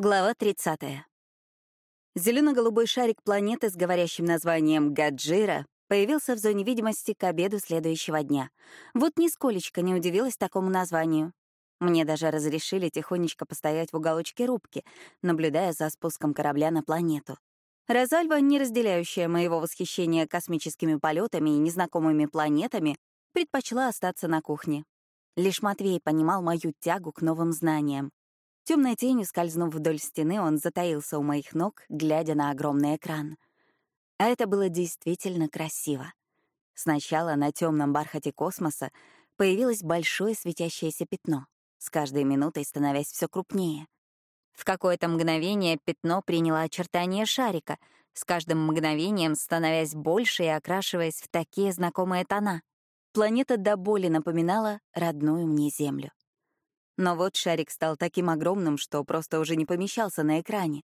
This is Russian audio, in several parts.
Глава 30. Зелено-голубой шарик планеты с говорящим названием Гаджира появился в зоне видимости к обеду следующего дня. Вот нисколечко не удивилась такому названию. Мне даже разрешили тихонечко постоять в уголочке рубки, наблюдая за спуском корабля на планету. Розальва, не разделяющая моего восхищения космическими полетами и незнакомыми планетами, предпочла остаться на кухне. Лишь Матвей понимал мою тягу к новым знаниям. Темной тенью скользнув вдоль стены, он затаился у моих ног, глядя на огромный экран. А это было действительно красиво. Сначала на темном бархате космоса появилось большое светящееся пятно, с каждой минутой становясь все крупнее. В какое-то мгновение пятно приняло очертания шарика, с каждым мгновением становясь больше и окрашиваясь в такие знакомые тона. Планета до боли напоминала родную мне Землю. Но вот шарик стал таким огромным, что просто уже не помещался на экране.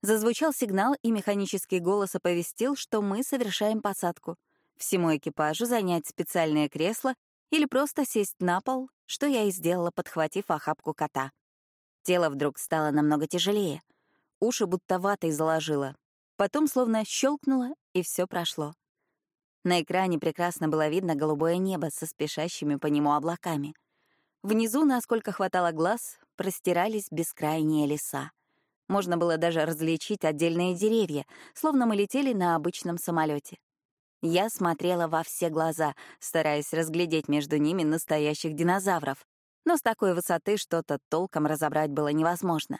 Зазвучал сигнал, и механический голос оповестил, что мы совершаем посадку. Всему экипажу занять специальное кресло или просто сесть на пол, что я и сделала, подхватив охапку кота. Тело вдруг стало намного тяжелее. Уши будто ватой заложило. Потом словно щелкнуло, и все прошло. На экране прекрасно было видно голубое небо со спешащими по нему облаками — Внизу, насколько хватало глаз, простирались бескрайние леса. Можно было даже различить отдельные деревья, словно мы летели на обычном самолете. Я смотрела во все глаза, стараясь разглядеть между ними настоящих динозавров, но с такой высоты что-то толком разобрать было невозможно.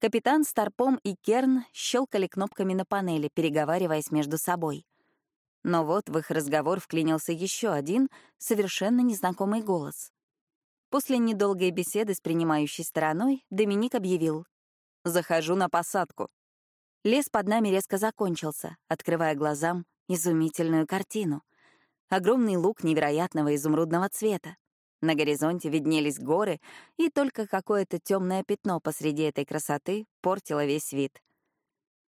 Капитан Старпом и Керн щелкали кнопками на панели, переговариваясь между собой. Но вот в их разговор вклинился еще один, совершенно незнакомый голос. После недолгой беседы с принимающей стороной Доминик объявил «Захожу на посадку». Лес под нами резко закончился, открывая глазам изумительную картину. Огромный луг невероятного изумрудного цвета. На горизонте виднелись горы, и только какое-то темное пятно посреди этой красоты портило весь вид.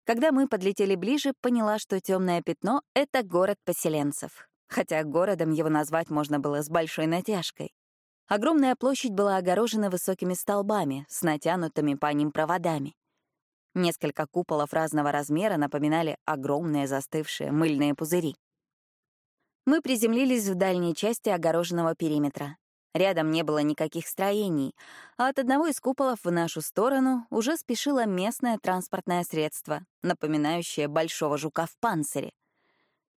Когда мы подлетели ближе, поняла, что темное пятно — это город поселенцев. Хотя городом его назвать можно было с большой натяжкой. Огромная площадь была огорожена высокими столбами с натянутыми по ним проводами. Несколько куполов разного размера напоминали огромные застывшие мыльные пузыри. Мы приземлились в дальней части огороженного периметра. Рядом не было никаких строений, а от одного из куполов в нашу сторону уже спешило местное транспортное средство, напоминающее большого жука в панцире.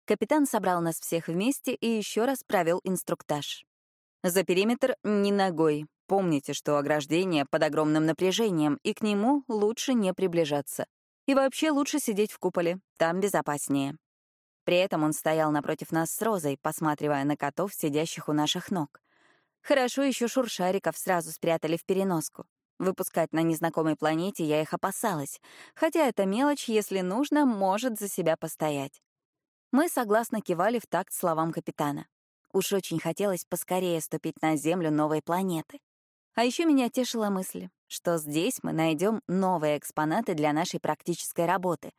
Капитан собрал нас всех вместе и еще раз провел инструктаж. За периметр ни ногой. Помните, что ограждение под огромным напряжением, и к нему лучше не приближаться. И вообще лучше сидеть в куполе, там безопаснее. При этом он стоял напротив нас с Розой, посматривая на котов, сидящих у наших ног. Хорошо еще шуршариков сразу спрятали в переноску. Выпускать на незнакомой планете я их опасалась, хотя эта мелочь, если нужно, может за себя постоять. Мы согласно кивали в такт словам капитана. Уж очень хотелось поскорее ступить на Землю новой планеты. А еще меня тешила мысль, что здесь мы найдем новые экспонаты для нашей практической работы.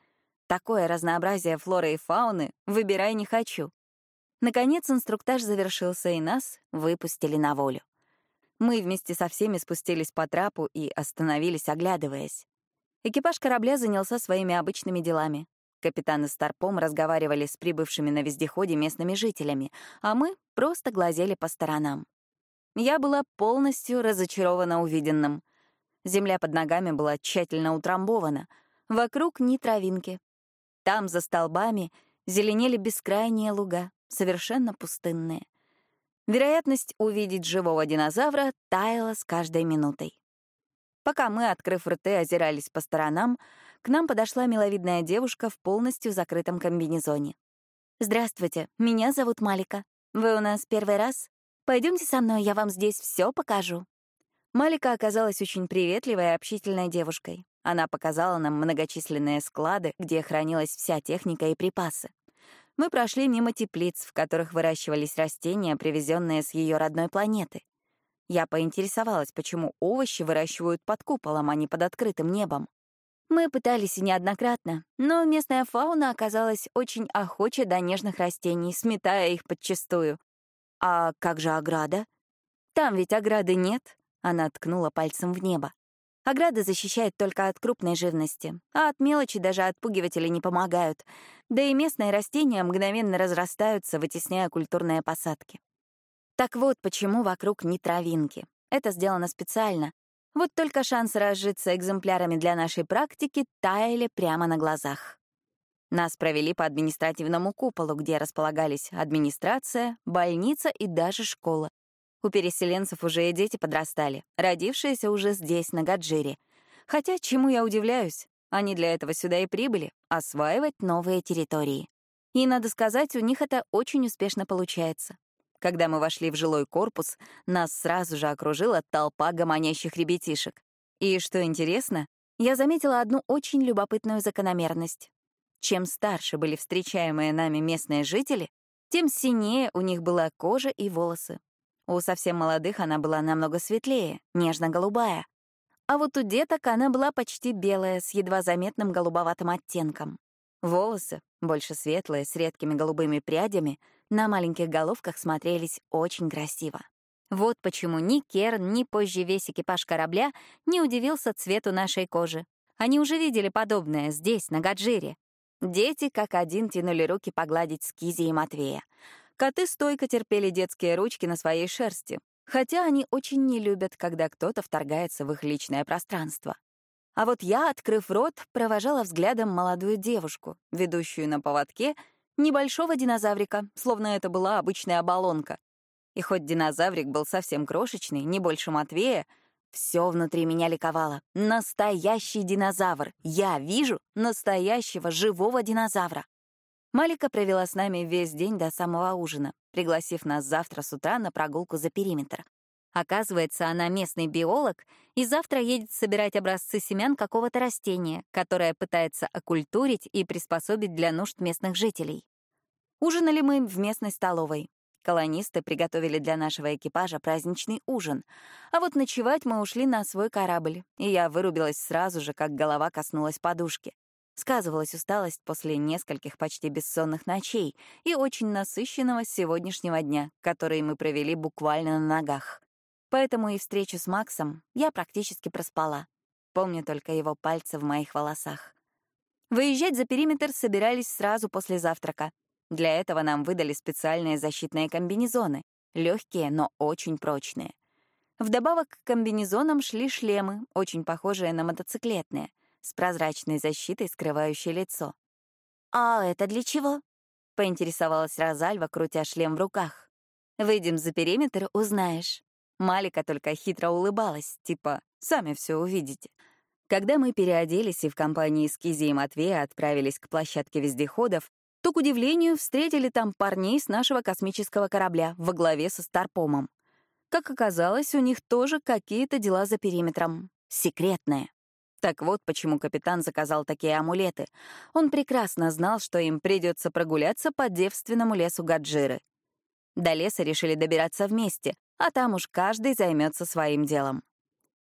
Такое разнообразие флоры и фауны выбирай не хочу. Наконец инструктаж завершился, и нас выпустили на волю. Мы вместе со всеми спустились по трапу и остановились, оглядываясь. Экипаж корабля занялся своими обычными делами. Капитаны Старпом разговаривали с прибывшими на вездеходе местными жителями, а мы просто глазели по сторонам. Я была полностью разочарована увиденным. Земля под ногами была тщательно утрамбована, вокруг ни травинки. Там, за столбами, зеленели бескрайние луга, совершенно пустынные. Вероятность увидеть живого динозавра таяла с каждой минутой. Пока мы, открыв рты, озирались по сторонам, к нам подошла миловидная девушка в полностью закрытом комбинезоне. «Здравствуйте, меня зовут Малика. Вы у нас первый раз? Пойдемте со мной, я вам здесь все покажу». Малика оказалась очень приветливой и общительной девушкой. Она показала нам многочисленные склады, где хранилась вся техника и припасы. Мы прошли мимо теплиц, в которых выращивались растения, привезенные с ее родной планеты. Я поинтересовалась, почему овощи выращивают под куполом, а не под открытым небом. Мы пытались неоднократно, но местная фауна оказалась очень охоча до нежных растений, сметая их подчистую. «А как же ограда?» «Там ведь ограды нет», — она ткнула пальцем в небо. Ограды защищают только от крупной живности, а от мелочи даже отпугиватели не помогают. Да и местные растения мгновенно разрастаются, вытесняя культурные посадки. Так вот, почему вокруг не травинки. Это сделано специально. Вот только шансы разжиться экземплярами для нашей практики таяли прямо на глазах. Нас провели по административному куполу, где располагались администрация, больница и даже школа. У переселенцев уже и дети подрастали, родившиеся уже здесь, на Гаджире. Хотя, чему я удивляюсь, они для этого сюда и прибыли — осваивать новые территории. И, надо сказать, у них это очень успешно получается. Когда мы вошли в жилой корпус, нас сразу же окружила толпа гомонящих ребятишек. И, что интересно, я заметила одну очень любопытную закономерность. Чем старше были встречаемые нами местные жители, тем синее у них была кожа и волосы. У совсем молодых она была намного светлее, нежно-голубая. А вот у деток она была почти белая, с едва заметным голубоватым оттенком. Волосы, больше светлые, с редкими голубыми прядями, на маленьких головках смотрелись очень красиво. Вот почему ни Керн, ни позже весь экипаж корабля не удивился цвету нашей кожи. Они уже видели подобное здесь, на Гаджире. Дети как один тянули руки погладить Скизи и Матвея. Коты стойко терпели детские ручки на своей шерсти, хотя они очень не любят, когда кто-то вторгается в их личное пространство. А вот я, открыв рот, провожала взглядом молодую девушку, ведущую на поводке небольшого динозаврика, словно это была обычная оболонка. И хоть динозаврик был совсем крошечный, не больше Матвея, все внутри меня ликовало. Настоящий динозавр. Я вижу настоящего живого динозавра. Малика провела с нами весь день до самого ужина, пригласив нас завтра с утра на прогулку за периметр. Оказывается, она местный биолог и завтра едет собирать образцы семян какого-то растения, которое пытается окультурить и приспособить для нужд местных жителей. Ужинали мы в местной столовой. Колонисты приготовили для нашего экипажа праздничный ужин. А вот ночевать мы ушли на свой корабль, и я вырубилась сразу же, как голова коснулась подушки. Сказывалась усталость после нескольких почти бессонных ночей и очень насыщенного сегодняшнего дня, который мы провели буквально на ногах. Поэтому и встречу с Максом я практически проспала. Помню только его пальцы в моих волосах. Выезжать за периметр собирались сразу после завтрака. Для этого нам выдали специальные защитные комбинезоны, легкие, но очень прочные. Вдобавок к комбинезонам шли шлемы, очень похожие на мотоциклетные с прозрачной защитой, скрывающей лицо. «А это для чего?» — поинтересовалась Розальва, крутя шлем в руках. «Выйдем за периметр, узнаешь». Малика только хитро улыбалась, типа «сами все увидите». Когда мы переоделись и в компании Скизи и Матвея отправились к площадке вездеходов, то, к удивлению, встретили там парней с нашего космического корабля во главе со Старпомом. Как оказалось, у них тоже какие-то дела за периметром. Секретные. Так вот, почему капитан заказал такие амулеты. Он прекрасно знал, что им придется прогуляться по девственному лесу Гаджиры. До леса решили добираться вместе, а там уж каждый займется своим делом.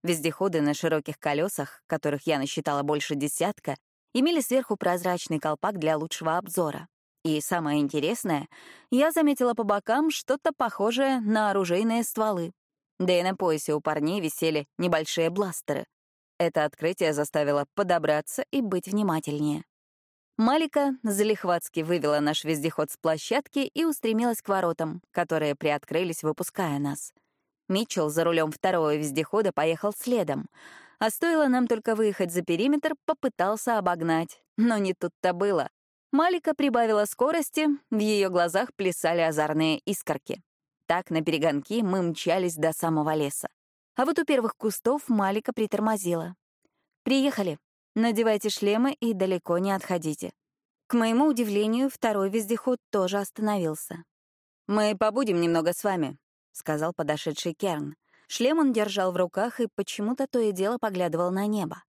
Вездеходы на широких колесах, которых я насчитала больше десятка, имели сверху прозрачный колпак для лучшего обзора. И самое интересное, я заметила по бокам что-то похожее на оружейные стволы. Да и на поясе у парней висели небольшие бластеры. Это открытие заставило подобраться и быть внимательнее. Малика залихватски вывела наш вездеход с площадки и устремилась к воротам, которые приоткрылись, выпуская нас. Митчелл за рулем второго вездехода поехал следом, а стоило нам только выехать за периметр, попытался обогнать. Но не тут-то было. Малика прибавила скорости, в ее глазах плясали озорные искорки. Так на перегонки мы мчались до самого леса. А вот у первых кустов Малика притормозила. «Приехали. Надевайте шлемы и далеко не отходите». К моему удивлению, второй вездеход тоже остановился. «Мы побудем немного с вами», — сказал подошедший Керн. Шлем он держал в руках и почему-то то и дело поглядывал на небо.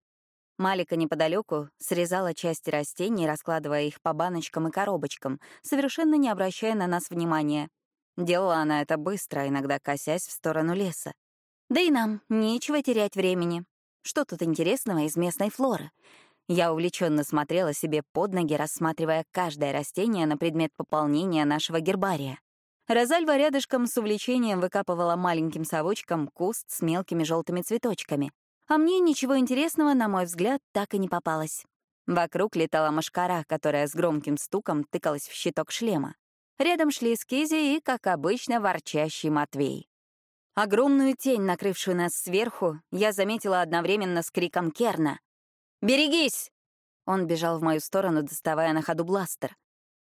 Малика неподалеку срезала части растений, раскладывая их по баночкам и коробочкам, совершенно не обращая на нас внимания. Делала она это быстро, иногда косясь в сторону леса. Да и нам нечего терять времени. Что тут интересного из местной флоры? Я увлеченно смотрела себе под ноги, рассматривая каждое растение на предмет пополнения нашего гербария. Розальва рядышком с увлечением выкапывала маленьким совочком куст с мелкими желтыми цветочками, А мне ничего интересного, на мой взгляд, так и не попалось. Вокруг летала мошкара, которая с громким стуком тыкалась в щиток шлема. Рядом шли Скизи и, как обычно, ворчащий Матвей. Огромную тень, накрывшую нас сверху, я заметила одновременно с криком Керна. «Берегись!» Он бежал в мою сторону, доставая на ходу бластер.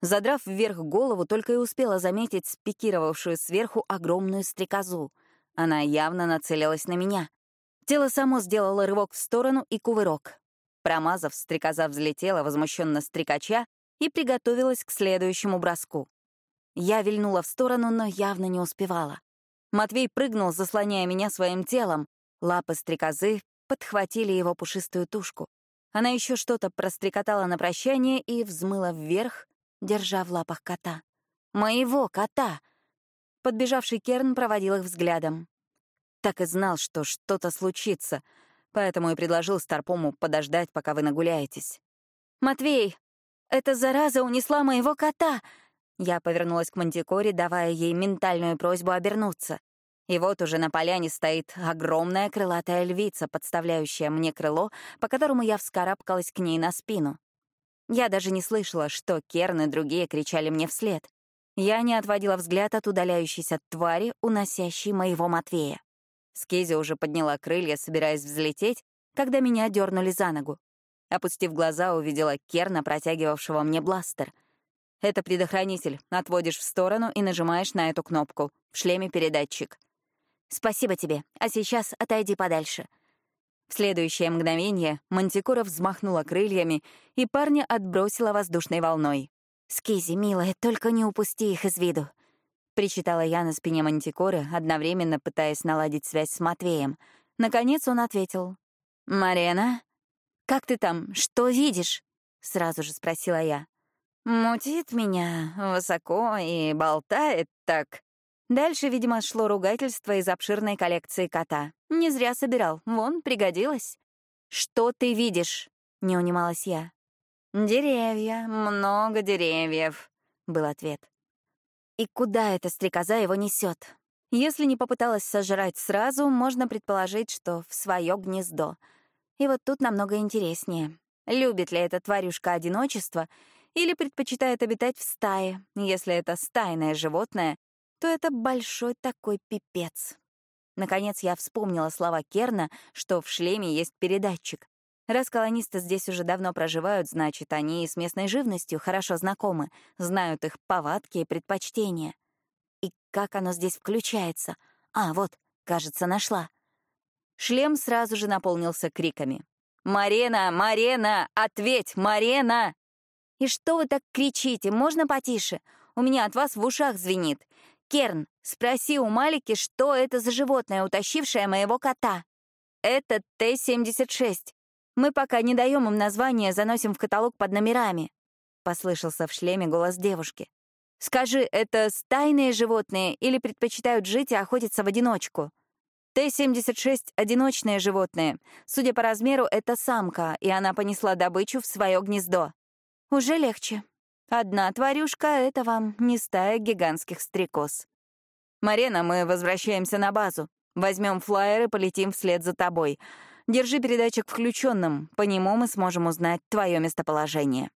Задрав вверх голову, только и успела заметить спикировавшую сверху огромную стрекозу. Она явно нацелилась на меня. Тело само сделало рывок в сторону и кувырок. Промазав, стрекоза взлетела, возмущенно стрекача, и приготовилась к следующему броску. Я вильнула в сторону, но явно не успевала. Матвей прыгнул, заслоняя меня своим телом. Лапы стрекозы подхватили его пушистую тушку. Она еще что-то прострекотала на прощание и взмыла вверх, держа в лапах кота. Моего кота! Подбежавший Керн проводил их взглядом. Так и знал, что что-то случится, поэтому и предложил Старпому подождать, пока вы нагуляетесь. «Матвей, эта зараза унесла моего кота!» Я повернулась к Мантикоре, давая ей ментальную просьбу обернуться. И вот уже на поляне стоит огромная крылатая львица, подставляющая мне крыло, по которому я вскарабкалась к ней на спину. Я даже не слышала, что Керн и другие кричали мне вслед. Я не отводила взгляд от удаляющейся твари, уносящей моего Матвея. Скизи уже подняла крылья, собираясь взлететь, когда меня дернули за ногу. Опустив глаза, увидела Керна, протягивавшего мне бластер. Это предохранитель. Отводишь в сторону и нажимаешь на эту кнопку. В шлеме передатчик. Спасибо тебе, а сейчас отойди подальше. В следующее мгновение Мантикора взмахнула крыльями, и парня отбросила воздушной волной. «Скизи, милая, только не упусти их из виду», — причитала я на спине Мантикоры, одновременно пытаясь наладить связь с Матвеем. Наконец он ответил. «Марена, как ты там? Что видишь?» — сразу же спросила я. «Мутит меня высоко и болтает так», Дальше, видимо, шло ругательство из обширной коллекции кота. Не зря собирал. Вон, пригодилось. «Что ты видишь?» — не унималась я. «Деревья, много деревьев», — был ответ. «И куда эта стрекоза его несет? Если не попыталась сожрать сразу, можно предположить, что в свое гнездо. И вот тут намного интереснее. Любит ли эта тварюшка одиночество или предпочитает обитать в стае, если это стайное животное, то это большой такой пипец. Наконец я вспомнила слова Керна, что в шлеме есть передатчик. Раз колонисты здесь уже давно проживают, значит, они и с местной живностью хорошо знакомы, знают их повадки и предпочтения. И как оно здесь включается? А, вот, кажется, нашла. Шлем сразу же наполнился криками. «Марена! Марена! Ответь! Марена!» «И что вы так кричите? Можно потише? У меня от вас в ушах звенит. Керн, спроси у Малики, что это за животное, утащившее моего кота. Это Т-76. Мы пока не даем им название, заносим в каталог под номерами. Послышался в шлеме голос девушки. Скажи, это стайные животные или предпочитают жить и охотиться в одиночку? Т-76 — одиночное животное. Судя по размеру, это самка, и она понесла добычу в свое гнездо. Уже легче. Одна тварюшка — это вам не стая гигантских стрекоз. Марена, мы возвращаемся на базу. Возьмем флайер и полетим вслед за тобой. Держи передатчик включенным, по нему мы сможем узнать твое местоположение.